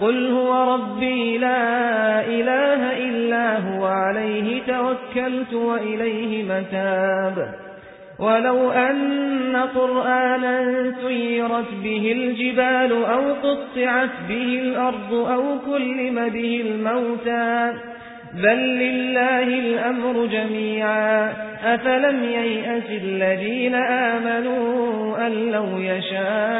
قل هو ربي لا إله إلا هو عليه توكلت وإليه متاب. ولو أن قرآنا سيرت به الجبال أو قطعت به الأرض أو كلم به الموتى بل لله الأمر جميعا. أفلم ييأس الذين آمنوا أن لو يشاء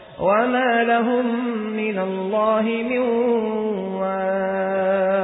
وما لهم من الله من واد